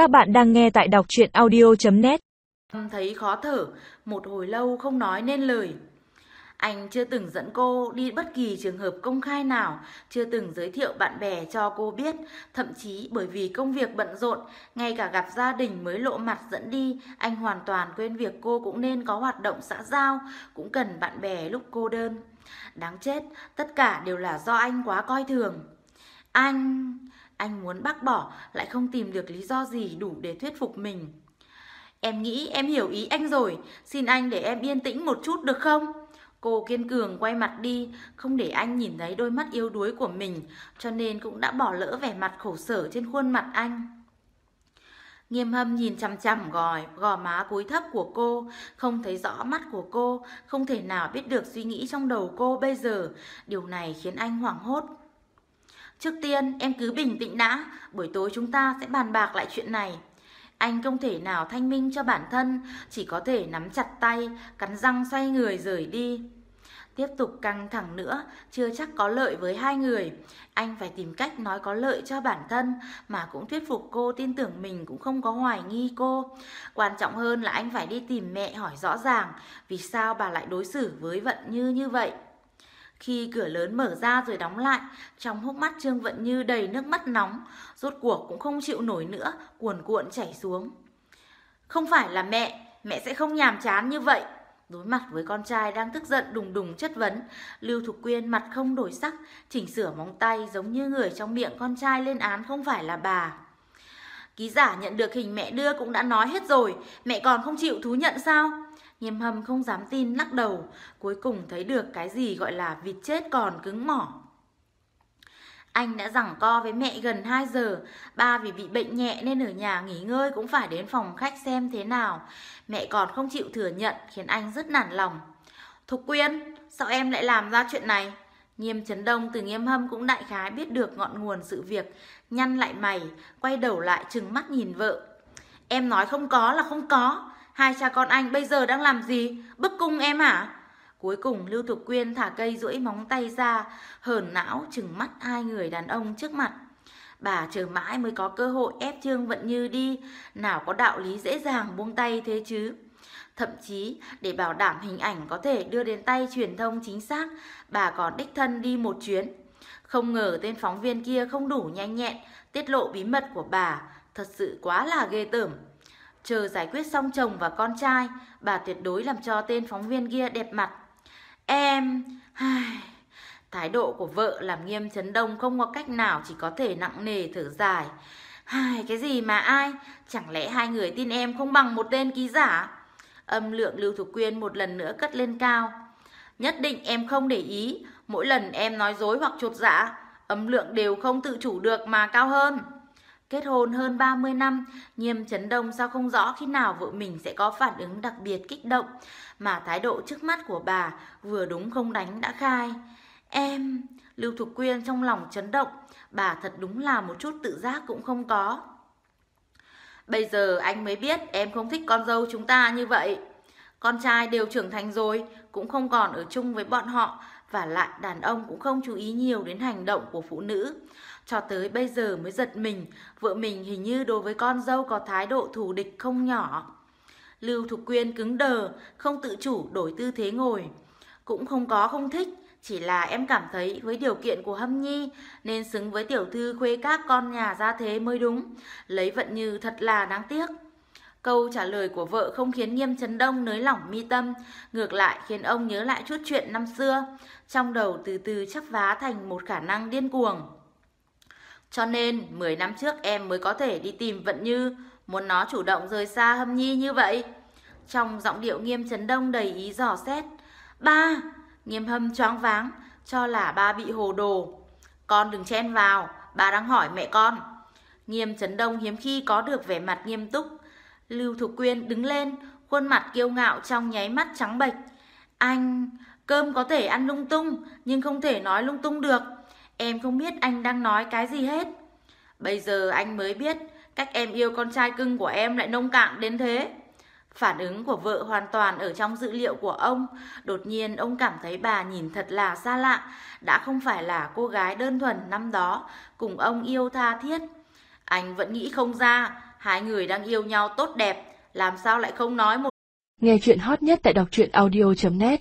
Các bạn đang nghe tại đọc chuyện audio.net Thấy khó thở, một hồi lâu không nói nên lời. Anh chưa từng dẫn cô đi bất kỳ trường hợp công khai nào, chưa từng giới thiệu bạn bè cho cô biết, thậm chí bởi vì công việc bận rộn, ngay cả gặp gia đình mới lộ mặt dẫn đi, anh hoàn toàn quên việc cô cũng nên có hoạt động xã giao, cũng cần bạn bè lúc cô đơn. Đáng chết, tất cả đều là do anh quá coi thường. Anh... Anh muốn bác bỏ, lại không tìm được lý do gì đủ để thuyết phục mình. Em nghĩ em hiểu ý anh rồi, xin anh để em yên tĩnh một chút được không? Cô kiên cường quay mặt đi, không để anh nhìn thấy đôi mắt yếu đuối của mình, cho nên cũng đã bỏ lỡ vẻ mặt khổ sở trên khuôn mặt anh. Nghiêm hâm nhìn chằm chằm gòi, gò má cúi thấp của cô, không thấy rõ mắt của cô, không thể nào biết được suy nghĩ trong đầu cô bây giờ. Điều này khiến anh hoảng hốt. Trước tiên em cứ bình tĩnh đã, buổi tối chúng ta sẽ bàn bạc lại chuyện này. Anh không thể nào thanh minh cho bản thân, chỉ có thể nắm chặt tay, cắn răng xoay người rời đi. Tiếp tục căng thẳng nữa, chưa chắc có lợi với hai người. Anh phải tìm cách nói có lợi cho bản thân, mà cũng thuyết phục cô tin tưởng mình cũng không có hoài nghi cô. Quan trọng hơn là anh phải đi tìm mẹ hỏi rõ ràng, vì sao bà lại đối xử với Vận Như như vậy. Khi cửa lớn mở ra rồi đóng lại, trong hốc mắt Trương Vận Như đầy nước mắt nóng, rốt cuộc cũng không chịu nổi nữa, cuồn cuộn chảy xuống. Không phải là mẹ, mẹ sẽ không nhàm chán như vậy. Đối mặt với con trai đang tức giận đùng đùng chất vấn, Lưu Thục Quyên mặt không đổi sắc, chỉnh sửa móng tay giống như người trong miệng con trai lên án không phải là bà. Ký giả nhận được hình mẹ đưa cũng đã nói hết rồi, mẹ còn không chịu thú nhận sao? Nghiêm hâm không dám tin lắc đầu, cuối cùng thấy được cái gì gọi là vịt chết còn cứng mỏ. Anh đã giảng co với mẹ gần 2 giờ, ba vì bị bệnh nhẹ nên ở nhà nghỉ ngơi cũng phải đến phòng khách xem thế nào. Mẹ còn không chịu thừa nhận khiến anh rất nản lòng. Thục Quyên, sao em lại làm ra chuyện này? Nghiêm Trấn Đông từ Nghiêm Hâm cũng đại khái biết được ngọn nguồn sự việc, nhăn lại mày, quay đầu lại trừng mắt nhìn vợ. Em nói không có là không có, Hai cha con anh bây giờ đang làm gì? Bức cung em hả? Cuối cùng Lưu Thục Quyên thả cây duỗi móng tay ra, hờn não chừng mắt hai người đàn ông trước mặt. Bà chờ mãi mới có cơ hội ép Trương Vận Như đi, nào có đạo lý dễ dàng buông tay thế chứ. Thậm chí, để bảo đảm hình ảnh có thể đưa đến tay truyền thông chính xác, bà còn đích thân đi một chuyến. Không ngờ tên phóng viên kia không đủ nhanh nhẹn, tiết lộ bí mật của bà, thật sự quá là ghê tởm. Chờ giải quyết xong chồng và con trai, bà tuyệt đối làm cho tên phóng viên kia đẹp mặt. Em... Thái độ của vợ làm nghiêm chấn đông không có cách nào chỉ có thể nặng nề thở dài. Hai, cái gì mà ai? Chẳng lẽ hai người tin em không bằng một tên ký giả? Âm lượng Lưu Thục Quyên một lần nữa cất lên cao. Nhất định em không để ý, mỗi lần em nói dối hoặc chột dạ, âm lượng đều không tự chủ được mà cao hơn. Kết hôn hơn 30 năm, Nghiêm chấn Đông sao không rõ khi nào vợ mình sẽ có phản ứng đặc biệt kích động, mà thái độ trước mắt của bà vừa đúng không đánh đã khai. Em, Lưu Thục Quyên trong lòng chấn động, bà thật đúng là một chút tự giác cũng không có. Bây giờ anh mới biết em không thích con dâu chúng ta như vậy. Con trai đều trưởng thành rồi, cũng không còn ở chung với bọn họ, và lại đàn ông cũng không chú ý nhiều đến hành động của phụ nữ. Cho tới bây giờ mới giật mình, vợ mình hình như đối với con dâu có thái độ thù địch không nhỏ. Lưu Thục Quyên cứng đờ, không tự chủ đổi tư thế ngồi. Cũng không có không thích, chỉ là em cảm thấy với điều kiện của Hâm Nhi nên xứng với tiểu thư khuê các con nhà gia thế mới đúng. Lấy vận như thật là đáng tiếc. Câu trả lời của vợ không khiến Nghiêm Trấn Đông nới lỏng mi tâm, ngược lại khiến ông nhớ lại chút chuyện năm xưa, trong đầu từ từ chắp vá thành một khả năng điên cuồng. Cho nên 10 năm trước em mới có thể đi tìm Vận Như, muốn nó chủ động rời xa Hâm Nhi như vậy. Trong giọng điệu Nghiêm Trấn Đông đầy ý dò xét. Ba! Nghiêm Hâm choáng váng, cho là ba bị hồ đồ. Con đừng chen vào, ba đang hỏi mẹ con. Nghiêm Trấn Đông hiếm khi có được vẻ mặt nghiêm túc, Lưu Thục Quyên đứng lên, khuôn mặt kiêu ngạo trong nháy mắt trắng bệch. Anh, cơm có thể ăn lung tung, nhưng không thể nói lung tung được. Em không biết anh đang nói cái gì hết. Bây giờ anh mới biết cách em yêu con trai cưng của em lại nông cạn đến thế. Phản ứng của vợ hoàn toàn ở trong dữ liệu của ông. Đột nhiên ông cảm thấy bà nhìn thật là xa lạ, đã không phải là cô gái đơn thuần năm đó, cùng ông yêu tha thiết. Anh vẫn nghĩ không ra, hai người đang yêu nhau tốt đẹp, làm sao lại không nói một Nghe chuyện hot nhất tại đọc truyện audio.net